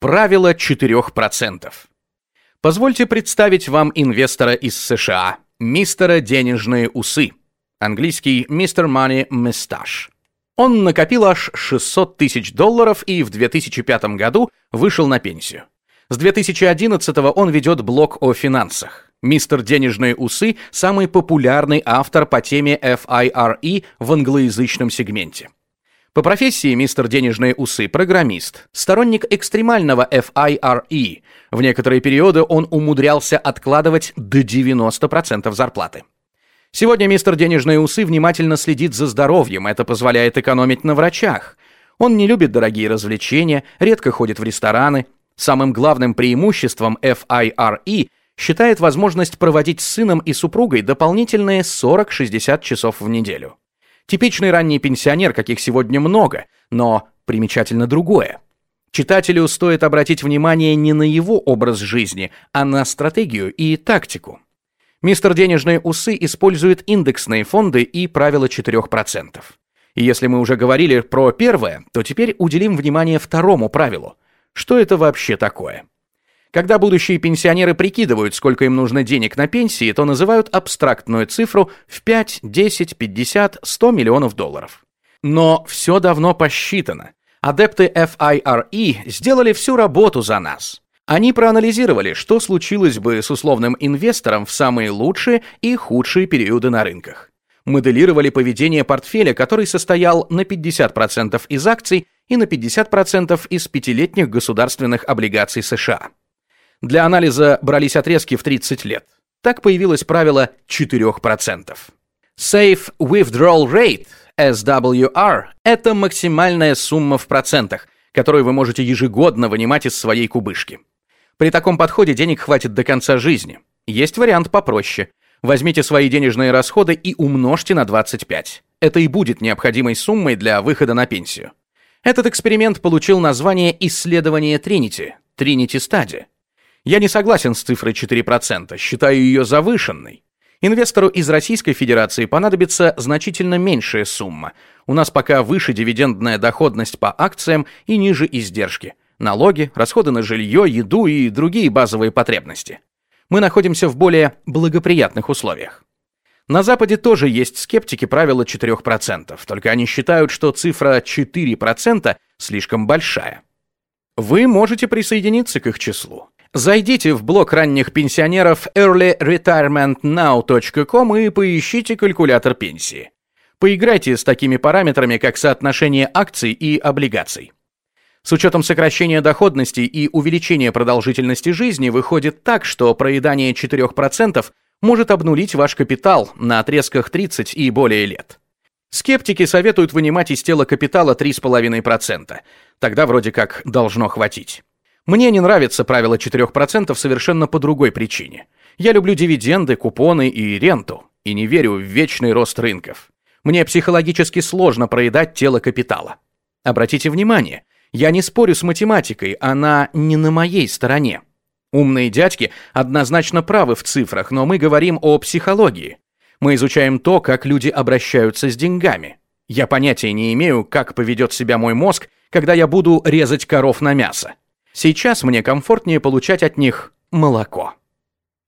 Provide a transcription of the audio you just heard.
Правило 4%. Позвольте представить вам инвестора из США, мистера Денежные усы. Английский Mr. Money Mustache. Он накопил аж 600 тысяч долларов и в 2005 году вышел на пенсию. С 2011 он ведет блог о финансах. Мистер Денежные усы – самый популярный автор по теме FIRE в англоязычном сегменте. По профессии мистер Денежные усы – программист, сторонник экстремального FIRE. В некоторые периоды он умудрялся откладывать до 90% зарплаты. Сегодня мистер Денежные усы внимательно следит за здоровьем, это позволяет экономить на врачах. Он не любит дорогие развлечения, редко ходит в рестораны. Самым главным преимуществом FIRE считает возможность проводить с сыном и супругой дополнительные 40-60 часов в неделю. Типичный ранний пенсионер, каких сегодня много, но примечательно другое. Читателю стоит обратить внимание не на его образ жизни, а на стратегию и тактику. Мистер Денежные усы использует индексные фонды и правило 4%. И если мы уже говорили про первое, то теперь уделим внимание второму правилу. Что это вообще такое? Когда будущие пенсионеры прикидывают, сколько им нужно денег на пенсии, то называют абстрактную цифру в 5, 10, 50, 100 миллионов долларов. Но все давно посчитано. Адепты FIRE сделали всю работу за нас. Они проанализировали, что случилось бы с условным инвестором в самые лучшие и худшие периоды на рынках. Моделировали поведение портфеля, который состоял на 50% из акций и на 50% из пятилетних государственных облигаций США. Для анализа брались отрезки в 30 лет. Так появилось правило 4%. Safe Withdrawal Rate, SWR, это максимальная сумма в процентах, которую вы можете ежегодно вынимать из своей кубышки. При таком подходе денег хватит до конца жизни. Есть вариант попроще. Возьмите свои денежные расходы и умножьте на 25. Это и будет необходимой суммой для выхода на пенсию. Этот эксперимент получил название «Исследование Тринити» – Тринити Стади. Я не согласен с цифрой 4%, считаю ее завышенной. Инвестору из Российской Федерации понадобится значительно меньшая сумма. У нас пока выше дивидендная доходность по акциям и ниже издержки – налоги, расходы на жилье, еду и другие базовые потребности. Мы находимся в более благоприятных условиях. На Западе тоже есть скептики правила 4%, только они считают, что цифра 4% слишком большая. Вы можете присоединиться к их числу. Зайдите в блог ранних пенсионеров earlyretirementnow.com и поищите калькулятор пенсии. Поиграйте с такими параметрами, как соотношение акций и облигаций. С учетом сокращения доходности и увеличения продолжительности жизни выходит так, что проедание 4% может обнулить ваш капитал на отрезках 30 и более лет. Скептики советуют вынимать из тела капитала 3,5%. Тогда вроде как должно хватить. Мне не нравится правило 4% совершенно по другой причине. Я люблю дивиденды, купоны и ренту, и не верю в вечный рост рынков. Мне психологически сложно проедать тело капитала. Обратите внимание, я не спорю с математикой, она не на моей стороне. Умные дядьки однозначно правы в цифрах, но мы говорим о психологии. Мы изучаем то, как люди обращаются с деньгами. Я понятия не имею, как поведет себя мой мозг, когда я буду резать коров на мясо. Сейчас мне комфортнее получать от них молоко.